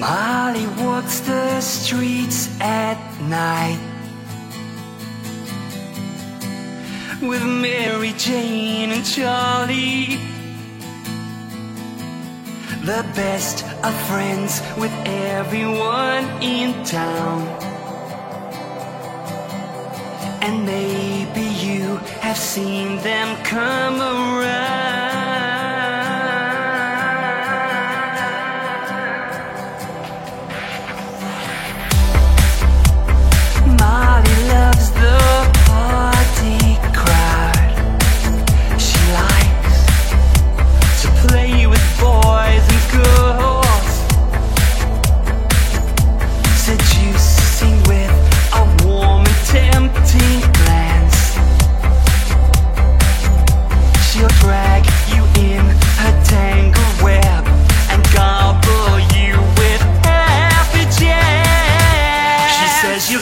Molly walks the streets at night with Mary Jane and Charlie. The best of friends with everyone in town. And maybe you have seen them come around.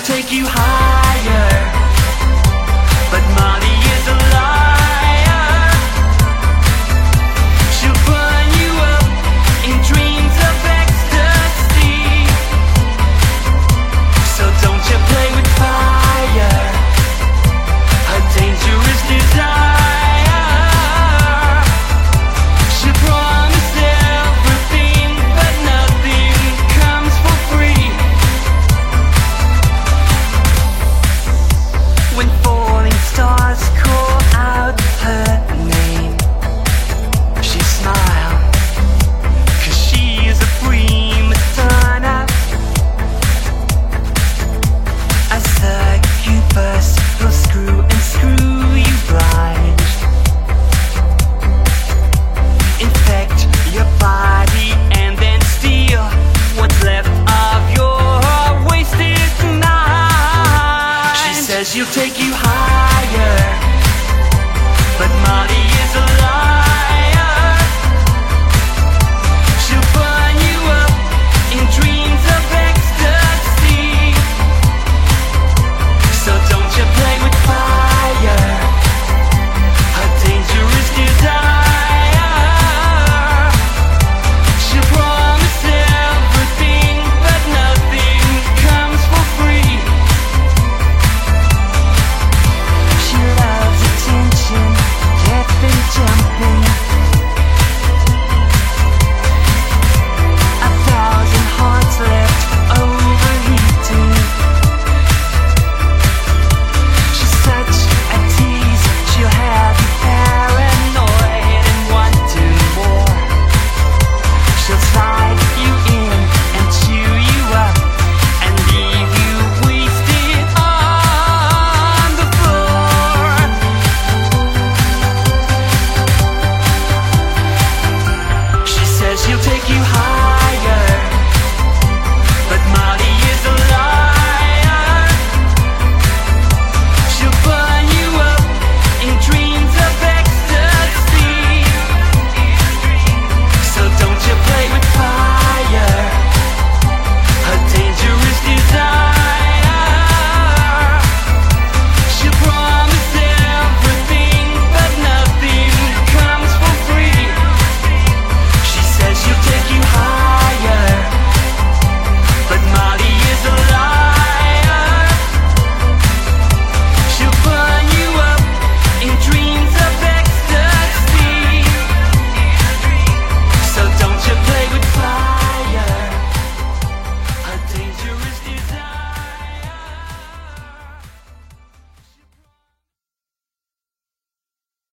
take you high. She'll take you high.